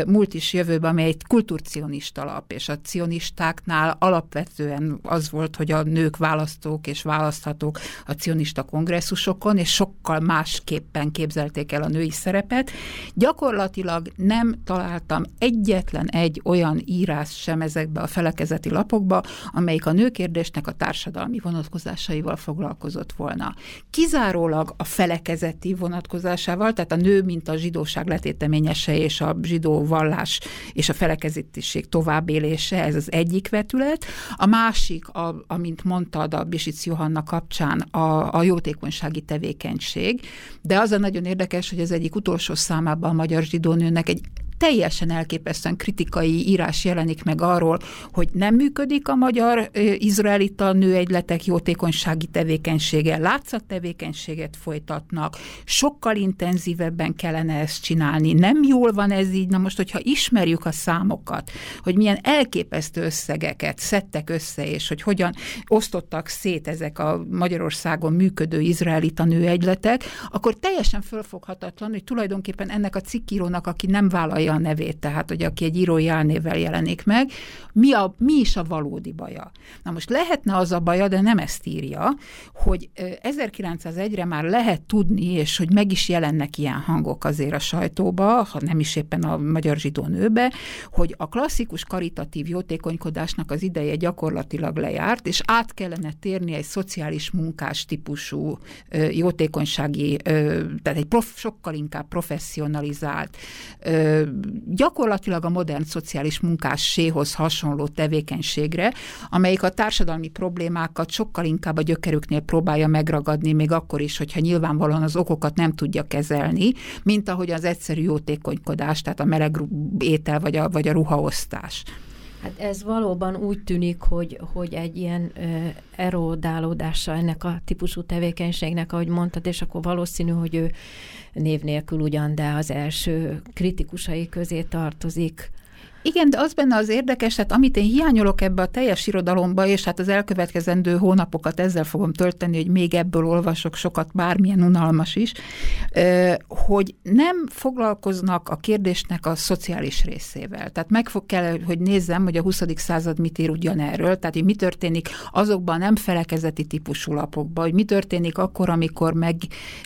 Speaker 2: múlt és jövőbe, amely egy kulturcionista lap, és a cionistáknál alapvetően alapvetően az volt, hogy a nők választók és választhatók a cionista kongresszusokon, és sokkal másképpen képzelték el a női szerepet. Gyakorlatilag nem találtam egyetlen egy olyan írás sem ezekbe a felekezeti lapokba, amelyik a nőkérdésnek a társadalmi vonatkozásaival foglalkozott volna. Kizárólag a felekezeti vonatkozásával, tehát a nő, mint a zsidóság letéteményese és a zsidó vallás és a felekezetiség továbbélése, ez az egyik vetület. A másik, a, amint mondtad a Bisic Johanna kapcsán, a, a jótékonysági tevékenység, de az a nagyon érdekes, hogy az egyik utolsó számában a magyar zsidónőnek egy teljesen elképesztően kritikai írás jelenik meg arról, hogy nem működik a magyar izraelita nőegyletek jótékonysági tevékenysége, látszattevékenységet folytatnak, sokkal intenzívebben kellene ezt csinálni, nem jól van ez így, na most, hogyha ismerjük a számokat, hogy milyen elképesztő összegeket szedtek össze, és hogy hogyan osztottak szét ezek a Magyarországon működő izraelita nőegyletek, akkor teljesen fölfoghatatlan, hogy tulajdonképpen ennek a cikkírónak, aki nem vállalja a nevét, tehát hogy aki egy írói álnévvel jelenik meg, mi, a, mi is a valódi baja. Na most lehetne az a baja, de nem ezt írja, hogy 1901-re már lehet tudni, és hogy meg is jelennek ilyen hangok azért a sajtóba, ha nem is éppen a magyar zsidó nőbe, hogy a klasszikus karitatív jótékonykodásnak az ideje gyakorlatilag lejárt, és át kellene térni egy szociális munkás típusú jótékonysági, tehát egy prof, sokkal inkább professzionalizált, gyakorlatilag a modern szociális munkásséhoz hasonló tevékenységre, amelyik a társadalmi problémákat sokkal inkább a gyökerüknél próbálja megragadni, még akkor is, hogyha nyilvánvalóan az okokat nem tudja kezelni, mint ahogy az egyszerű jótékonykodás, tehát a meleg étel vagy a, vagy a ruhaosztás.
Speaker 1: Hát ez valóban úgy tűnik, hogy, hogy egy ilyen ö, erodálódása ennek a típusú tevékenységnek, ahogy mondtad, és akkor valószínű, hogy ő név nélkül ugyan, de az első kritikusai közé tartozik
Speaker 2: igen, de az benne az érdekes, hát amit én hiányolok ebbe a teljes irodalomba, és hát az elkövetkezendő hónapokat ezzel fogom tölteni, hogy még ebből olvasok sokat, bármilyen unalmas is, hogy nem foglalkoznak a kérdésnek a szociális részével. Tehát meg fog kell, hogy nézzem, hogy a 20. század mit ír ugyanerről, tehát hogy mi történik azokban a nem felekezeti típusú lapokban, hogy mi történik akkor, amikor meg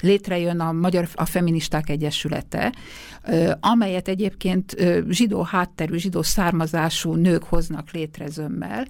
Speaker 2: létrejön a Magyar a Feministák Egyesülete, amelyet egyébként zsidó hátterű, zsidó származású nők hoznak létre zömmel,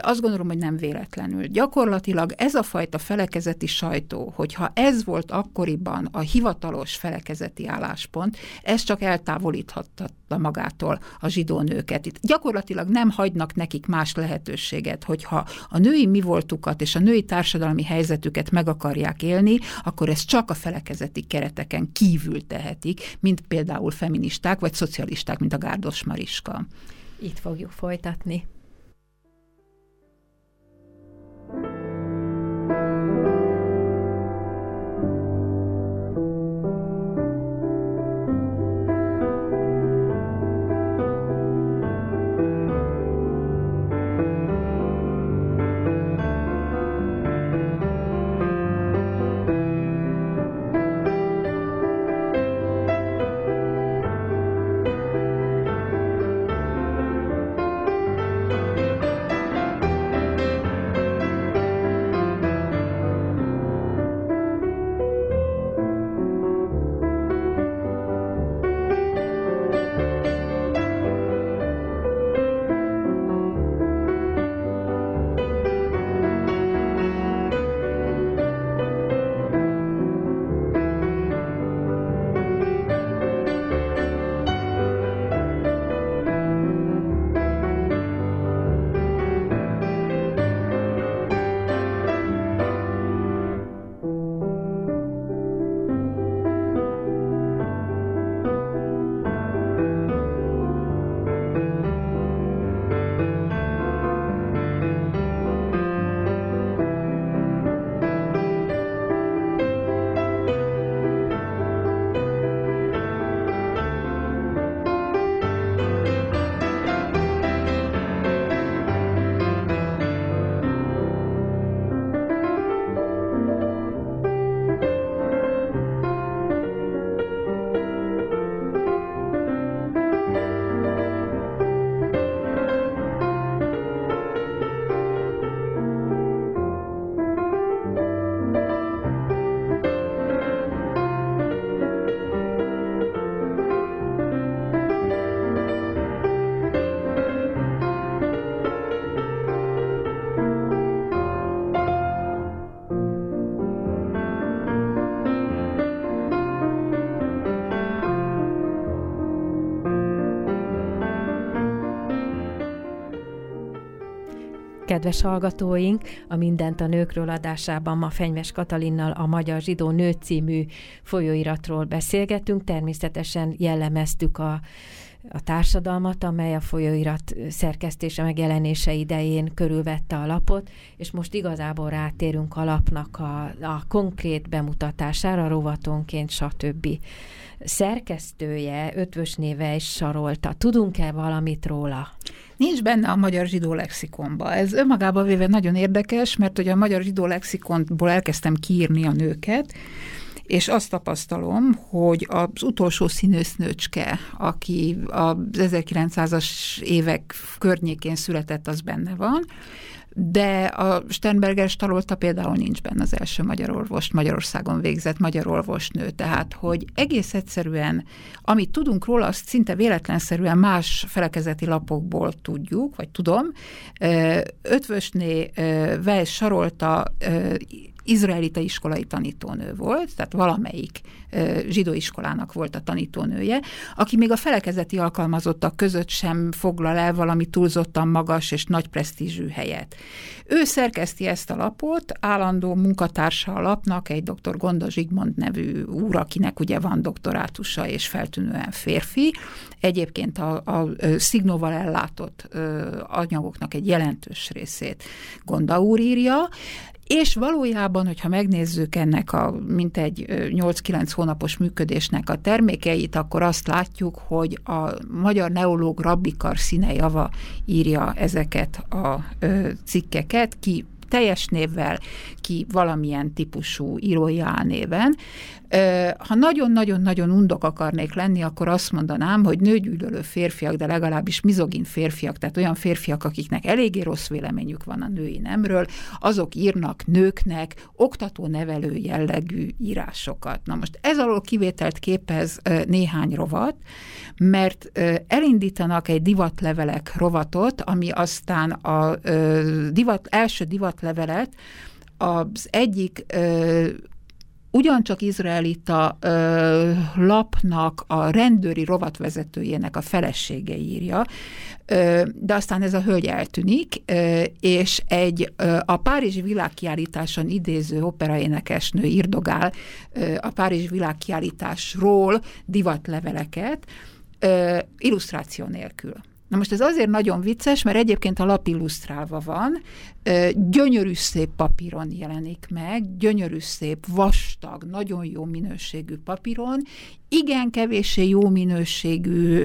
Speaker 2: azt gondolom, hogy nem véletlenül. Gyakorlatilag ez a fajta felekezeti sajtó, hogyha ez volt akkoriban a hivatalos felekezeti álláspont, ez csak eltávolíthatta magától a zsidó nőket. Itt gyakorlatilag nem hagynak nekik más lehetőséget, hogyha a női mi voltukat és a női társadalmi helyzetüket meg akarják élni, akkor ez csak a felekezeti kereteken kívül tehetik, mint például feministák vagy szocialisták, mint a Gárdos Mariska.
Speaker 1: Itt fogjuk folytatni. Kedves hallgatóink! A Mindent a nőkről adásában ma Fenyves Katalinnal a Magyar Zsidó Nő című folyóiratról beszélgetünk. Természetesen jellemeztük a a társadalmat, amely a folyóirat szerkesztése megjelenése idején körülvette a lapot, és most igazából rátérünk a lapnak a, a konkrét bemutatására, rovatonként, stb. Szerkesztője, ötvös néve is sarolta. Tudunk-e valamit róla?
Speaker 2: Nincs benne a magyar zsidó lexikonba. Ez önmagában véve nagyon érdekes, mert hogy a magyar zsidó lexikonból elkezdtem kiírni a nőket, és azt tapasztalom, hogy az utolsó színésznőcske, aki az 1900-as évek környékén született, az benne van, de a Sternberger Starolta például nincs benne az első magyar orvos, Magyarországon végzett magyar orvosnő, tehát hogy egész egyszerűen, amit tudunk róla, azt szinte véletlenszerűen más felekezeti lapokból tudjuk, vagy tudom. Ötvösné Weiss Sarolta izraelita iskolai tanítónő volt, tehát valamelyik zsidó iskolának volt a tanítónője, aki még a felekezeti alkalmazottak között sem foglal el valami túlzottan magas és nagy presztízsű helyet. Ő szerkeszti ezt a lapot, állandó munkatársa a lapnak, egy dr. Gonda Zsigmond nevű úr, akinek ugye van doktorátusa és feltűnően férfi. Egyébként a, a szignóval ellátott anyagoknak egy jelentős részét Gonda úr írja, és valójában, hogyha megnézzük ennek a mintegy 8-9 hónapos működésnek a termékeit, akkor azt látjuk, hogy a magyar neológ Rabbikar színejava írja ezeket a cikkeket, ki teljes névvel, ki valamilyen típusú írói álnéven. Ha nagyon-nagyon-nagyon undok akarnék lenni, akkor azt mondanám, hogy nőgyűlölő férfiak, de legalábbis mizogin férfiak, tehát olyan férfiak, akiknek eléggé rossz véleményük van a női nemről, azok írnak nőknek oktató-nevelő jellegű írásokat. Na most ez alól kivételt képez néhány rovat, mert elindítanak egy divatlevelek rovatot, ami aztán a divat, első divatlevelet az egyik ugyancsak izraelita ö, lapnak a rendőri rovatvezetőjének a felesége írja, ö, de aztán ez a hölgy eltűnik, ö, és egy ö, a Párizsi világkiállításon idéző operaénekesnő írdogál ö, a Párizsi világkiállításról divatleveleket, ö, illusztráció nélkül. Na most ez azért nagyon vicces, mert egyébként a lap illusztrálva van, gyönyörű szép papíron jelenik meg, gyönyörű szép, vastag, nagyon jó minőségű papíron, igen kevéssé jó minőségű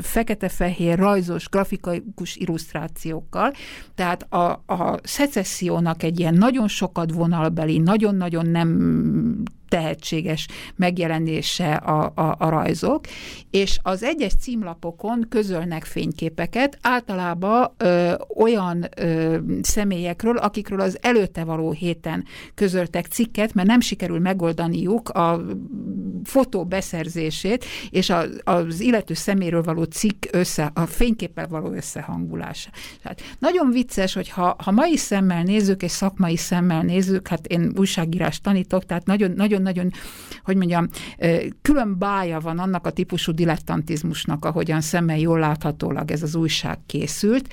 Speaker 2: fekete-fehér rajzos, grafikus illusztrációkkal, tehát a, a szecessziónak egy ilyen nagyon sokat vonalbeli, nagyon-nagyon nem tehetséges megjelenése a, a, a rajzok, és az egyes címlapokon közölnek fényképeket, általában ö, olyan ö, személyekről, akikről az előtte való héten közöltek cikket, mert nem sikerül megoldaniuk a fotó beszerzését, és a, az illető szeméről való cikk össze, a fényképpel való összehangulása. Tehát nagyon vicces, hogy ha, ha mai szemmel nézzük, és szakmai szemmel nézzük, hát én újságírás tanítok, tehát nagyon, nagyon nagyon-nagyon, hogy mondjam, külön bája van annak a típusú dilettantizmusnak, ahogyan szemmel jól láthatólag ez az újság készült.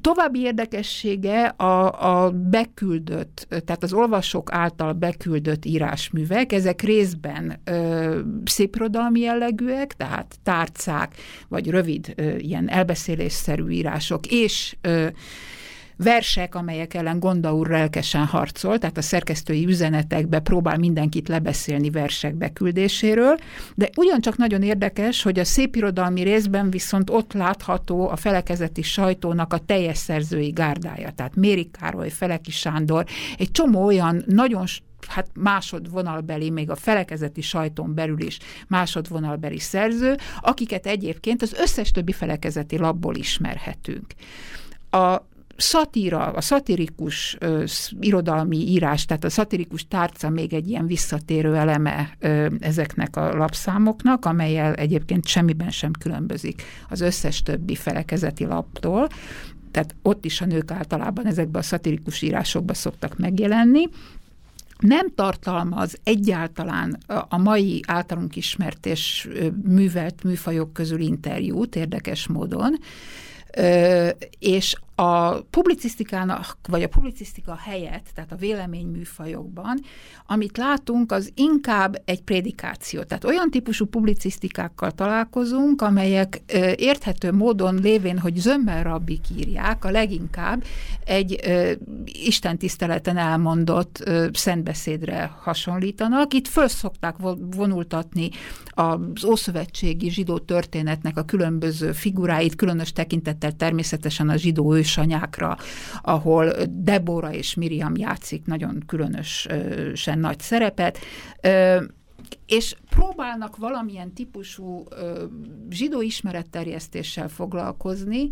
Speaker 2: További érdekessége a, a beküldött, tehát az olvasók által beküldött írásművek, ezek részben ö, szépirodalmi jellegűek, tehát tárcák, vagy rövid ö, ilyen elbeszélésszerű írások, és ö, versek, amelyek ellen Gonda úr lelkesen harcol, tehát a szerkesztői üzenetekbe próbál mindenkit lebeszélni versek beküldéséről, de ugyancsak nagyon érdekes, hogy a szépirodalmi részben viszont ott látható a felekezeti sajtónak a teljes szerzői gárdája, tehát Méri Károly, Feleki Sándor, egy csomó olyan nagyon hát másodvonalbeli, még a felekezeti sajton belül is másodvonalbeli szerző, akiket egyébként az összes többi felekezeti labból ismerhetünk. A szatíra, a szatirikus ö, irodalmi írás, tehát a szatirikus tárca még egy ilyen visszatérő eleme ö, ezeknek a lapszámoknak, amelyel egyébként semmiben sem különbözik az összes többi felekezeti laptól. Tehát ott is a nők általában ezekben a szatirikus írásokban szoktak megjelenni nem tartalmaz egyáltalán a mai általunk ismert és művelt műfajok közül interjút érdekes módon, és a publicisztikának, vagy a publicisztika helyett, tehát a véleményműfajokban, amit látunk, az inkább egy prédikáció. Tehát olyan típusú publicisztikákkal találkozunk, amelyek ö, érthető módon lévén, hogy zömmel rabbik írják, a leginkább egy ö, istentiszteleten elmondott ö, szentbeszédre hasonlítanak. Itt föl szokták vonultatni az Ószövetségi zsidó történetnek a különböző figuráit, különös tekintettel természetesen a zsidó ősanyákra, ahol Debora és Miriam játszik nagyon különösen nagy szerepet. És próbálnak valamilyen típusú ö, zsidó ismeretterjesztéssel foglalkozni,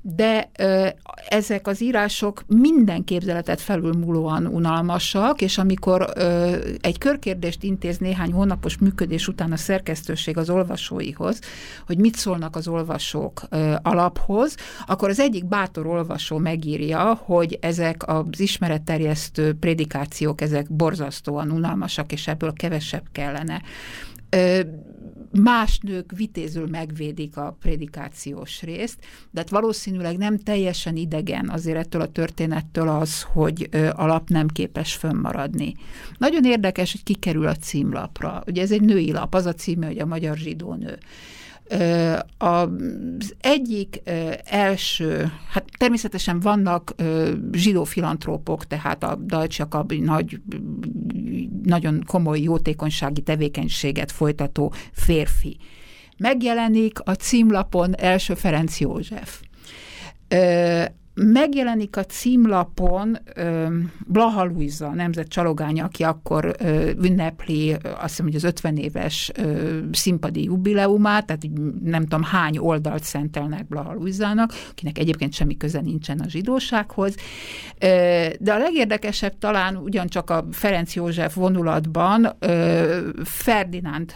Speaker 2: de ö, ezek az írások minden képzeletet felülmúlóan unalmasak, és amikor ö, egy körkérdést intéz néhány hónapos működés után a szerkesztőség az olvasóihoz, hogy mit szólnak az olvasók ö, alaphoz, akkor az egyik bátor olvasó megírja, hogy ezek az ismeretterjesztő prédikációk, ezek borzasztóan unalmasak, és ebből kevesebb kellene más nők vitézül megvédik a prédikációs részt, de hát valószínűleg nem teljesen idegen azért ettől a történettől az, hogy alap nem képes fönnmaradni. Nagyon érdekes, hogy kikerül a címlapra. Ugye ez egy női lap, az a címe, hogy a magyar zsidó nő. Az egyik első, hát természetesen vannak zsidó filantrópok, tehát a Deutsche Jakab nagy, nagyon komoly jótékonysági tevékenységet folytató férfi. Megjelenik a címlapon első Ferenc József megjelenik a címlapon Blaha Luisa, nemzet csalogánya, aki akkor ünnepli azt hiszem, hogy az 50 éves színpadi jubileumát, tehát nem tudom hány oldalt szentelnek Blaha Luisának, akinek egyébként semmi köze nincsen a zsidósághoz. De a legérdekesebb talán ugyancsak a Ferenc József vonulatban Ferdinánd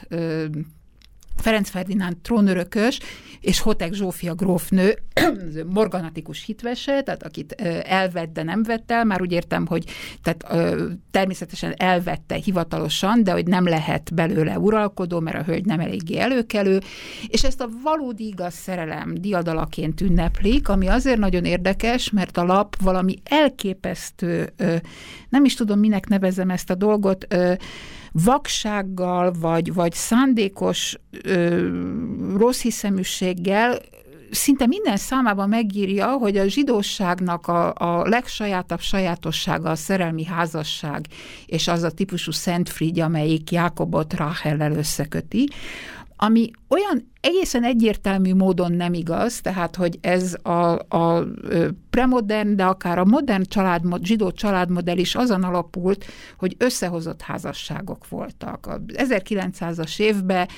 Speaker 2: Ferenc Ferdinánd trónörökös, és Hotek Zsófia grófnő, morganatikus hitvese, tehát akit elvett, de nem vett el, már úgy értem, hogy tehát, természetesen elvette hivatalosan, de hogy nem lehet belőle uralkodó, mert a hölgy nem eléggé előkelő, és ezt a valódi igaz szerelem diadalaként ünneplik, ami azért nagyon érdekes, mert a lap valami elképesztő, nem is tudom, minek nevezem ezt a dolgot, vaksággal, vagy, vagy szándékos ö, rossz hiszeműséggel szinte minden számában megírja, hogy a zsidóságnak a, a legsajátabb sajátossága a szerelmi házasság, és az a típusú Szentfrigy, amelyik Jákobot Ráhellel összeköti, ami olyan egészen egyértelmű módon nem igaz, tehát, hogy ez a, a premodern, de akár a modern családmod, zsidó családmodell is azon alapult, hogy összehozott házasságok voltak. A 1900-as évben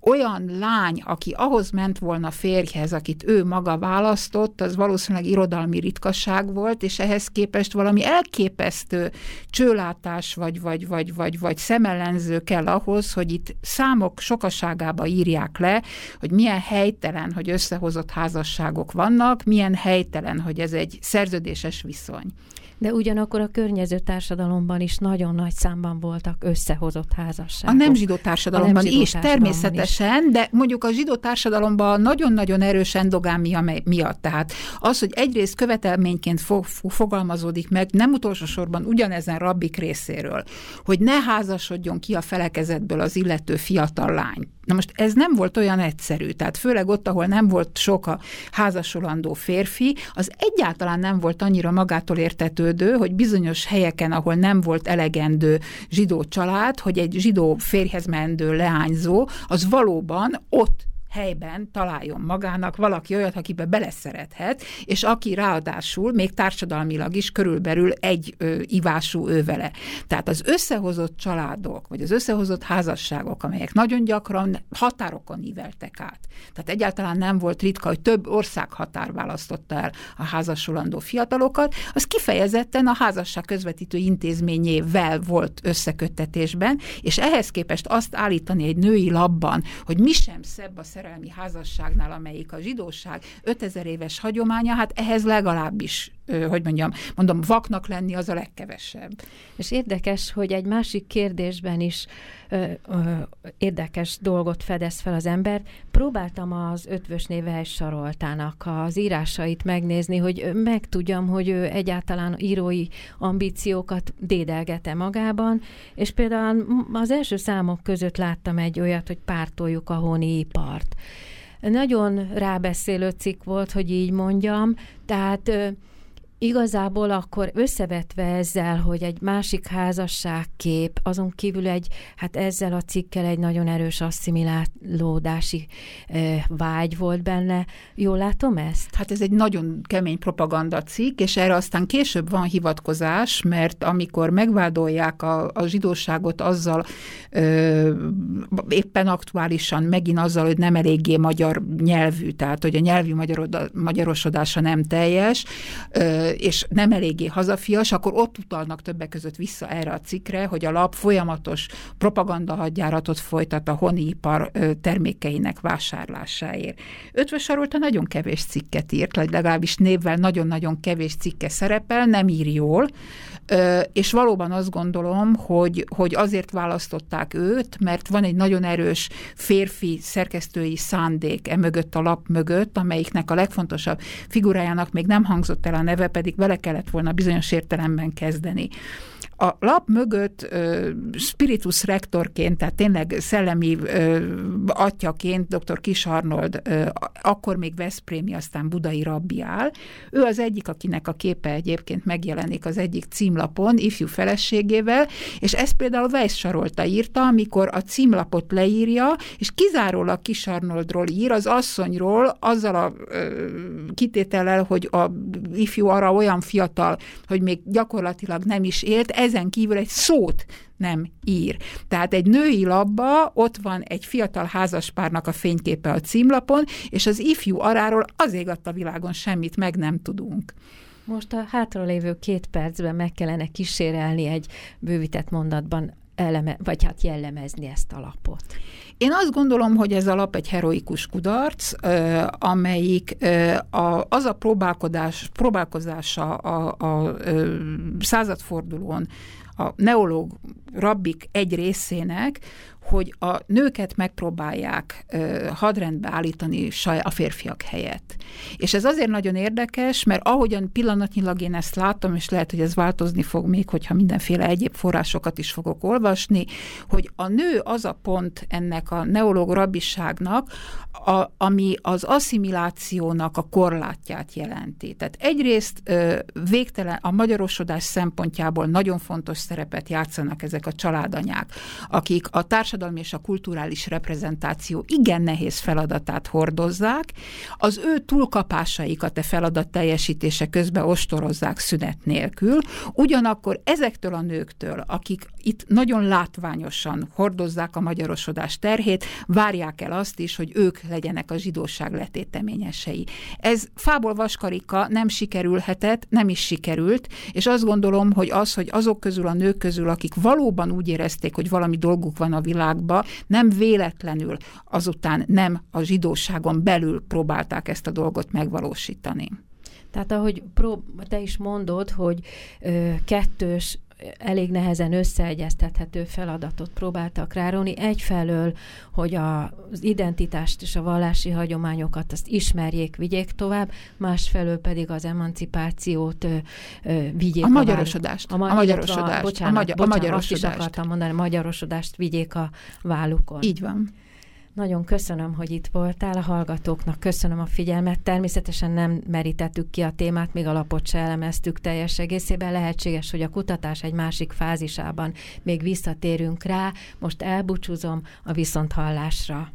Speaker 2: olyan lány, aki ahhoz ment volna férjhez, akit ő maga választott, az valószínűleg irodalmi ritkaság volt, és ehhez képest valami elképesztő csőlátás vagy, vagy, vagy, vagy, vagy szemellenző kell ahhoz, hogy itt számok sokaságába írják le, hogy milyen helytelen, hogy összehozott házasságok vannak, milyen helytelen, hogy ez egy szerződéses viszony.
Speaker 1: De ugyanakkor a környező társadalomban is nagyon nagy számban voltak összehozott házasságok.
Speaker 2: A nem zsidó társadalomban nem zsidó is, társadalomban természetesen, is. de mondjuk a zsidó társadalomban nagyon-nagyon erős endogámia miatt. Tehát az, hogy egyrészt követelményként fog, fogalmazódik meg, nem utolsó sorban ugyanezen rabbik részéről, hogy ne házasodjon ki a felekezetből az illető fiatal lány. Na most ez nem volt olyan egyszerű, tehát főleg ott, ahol nem volt sok a házasolandó férfi, az egyáltalán nem volt annyira magától értetődő, hogy bizonyos helyeken, ahol nem volt elegendő zsidó család, hogy egy zsidó férjhez mendő leányzó, az valóban ott helyben találjon magának valaki olyat, akibe beleszerethet, és aki ráadásul még társadalmilag is körülbelül egy ö, ivású ő vele. Tehát az összehozott családok, vagy az összehozott házasságok, amelyek nagyon gyakran határokon íveltek át. Tehát egyáltalán nem volt ritka, hogy több ország határ választotta el a házasulandó fiatalokat, az kifejezetten a házasság közvetítő intézményével volt összeköttetésben, és ehhez képest azt állítani egy női labban, hogy mi sem szebb a szerelmi házasságnál, amelyik a zsidóság 5000 éves hagyománya, hát ehhez legalábbis hogy mondjam, mondom, vaknak lenni az a legkevesebb.
Speaker 1: És érdekes, hogy egy másik kérdésben is ö, ö, érdekes dolgot fedez fel az ember. Próbáltam az ötvös néve Saroltának az írásait megnézni, hogy megtudjam, hogy ő egyáltalán írói ambíciókat dédelgete magában, és például az első számok között láttam egy olyat, hogy pártoljuk a honi ipart. Nagyon rábeszélő cikk volt, hogy így mondjam, tehát igazából akkor összevetve ezzel, hogy egy másik házasságkép, azon kívül egy, hát ezzel a cikkel egy nagyon erős asszimilálódási e, vágy volt benne. Jól látom ezt?
Speaker 2: Hát ez egy nagyon kemény propaganda cikk, és erre aztán később van hivatkozás, mert amikor megvádolják a, a zsidóságot azzal, ö, éppen aktuálisan megint azzal, hogy nem eléggé magyar nyelvű, tehát hogy a nyelvi magyarosodása nem teljes, ö, és nem eléggé hazafias, akkor ott utalnak többek között vissza erre a cikkre, hogy a lap folyamatos propaganda hadjáratot folytat a honipar termékeinek vásárlásáért. Ötvös Sarolta nagyon kevés cikket írt, legalábbis névvel nagyon-nagyon kevés cikke szerepel, nem ír jól, és valóban azt gondolom, hogy, hogy azért választották őt, mert van egy nagyon erős férfi szerkesztői szándék e mögött a lap mögött, amelyiknek a legfontosabb figurájának még nem hangzott el a neve, pedig vele kellett volna bizonyos értelemben kezdeni. A lap mögött uh, spiritus rektorként, tehát tényleg szellemi uh, atyaként dr. Kis akkor még Veszprémi, aztán budai rabbi áll. Ő az egyik, akinek a képe egyébként megjelenik az egyik címlapon, ifjú feleségével, és ezt például Weiss Sarolta írta, amikor a címlapot leírja, és kizárólag Kis Arnoldról ír, az asszonyról, azzal a uh, kitétellel, hogy a ifjú arra olyan fiatal, hogy még gyakorlatilag nem is élt, ez ezen kívül egy szót nem ír. Tehát egy női labba, ott van egy fiatal házaspárnak a fényképe a címlapon, és az ifjú aráról az ég a világon semmit meg nem tudunk.
Speaker 1: Most a hátralévő két percben meg kellene kísérelni egy bővített mondatban eleme, vagy hát jellemezni ezt a lapot.
Speaker 2: Én azt gondolom, hogy ez a lap egy heroikus kudarc, amelyik az a próbálkozás, próbálkozása a, a századfordulón a neológ rabbik egy részének, hogy a nőket megpróbálják uh, hadrendbe állítani a férfiak helyett. És ez azért nagyon érdekes, mert ahogyan pillanatnyilag én ezt látom, és lehet, hogy ez változni fog még, hogyha mindenféle egyéb forrásokat is fogok olvasni, hogy a nő az a pont ennek a neológ rabbiságnak, a, ami az asszimilációnak a korlátját jelenti. Tehát egyrészt uh, végtelen a magyarosodás szempontjából nagyon fontos szerepet játszanak ezek a családanyák, akik a társadalmi társadalmi és a kulturális reprezentáció igen nehéz feladatát hordozzák, az ő túlkapásaikat a feladat teljesítése közben ostorozzák szünet nélkül, ugyanakkor ezektől a nőktől, akik itt nagyon látványosan hordozzák a magyarosodás terhét, várják el azt is, hogy ők legyenek a zsidóság letéteményesei. Ez fából vaskarika nem sikerülhetett, nem is sikerült, és azt gondolom, hogy az, hogy azok közül a nők közül, akik valóban úgy érezték, hogy valami dolguk van a világ világba, nem véletlenül azután nem a zsidóságon belül próbálták ezt a dolgot megvalósítani.
Speaker 1: Tehát ahogy prób- te is mondod, hogy ö, kettős elég nehezen összeegyeztethető feladatot próbáltak rároni. Egyfelől, hogy a, az identitást és a vallási hagyományokat azt ismerjék, vigyék tovább, másfelől pedig az emancipációt ö, ö, vigyék
Speaker 2: a magyarosodást.
Speaker 1: A, ma, a magyarosodást. A, bocsánat, a, magyar, bocsánat, a magyarosodást. Azt is akartam mondani, a magyarosodást vigyék a vállukon.
Speaker 2: Így van.
Speaker 1: Nagyon köszönöm, hogy itt voltál a hallgatóknak, köszönöm a figyelmet. Természetesen nem merítettük ki a témát, még a lapot se elemeztük teljes egészében. Lehetséges, hogy a kutatás egy másik fázisában még visszatérünk rá. Most elbúcsúzom a viszonthallásra.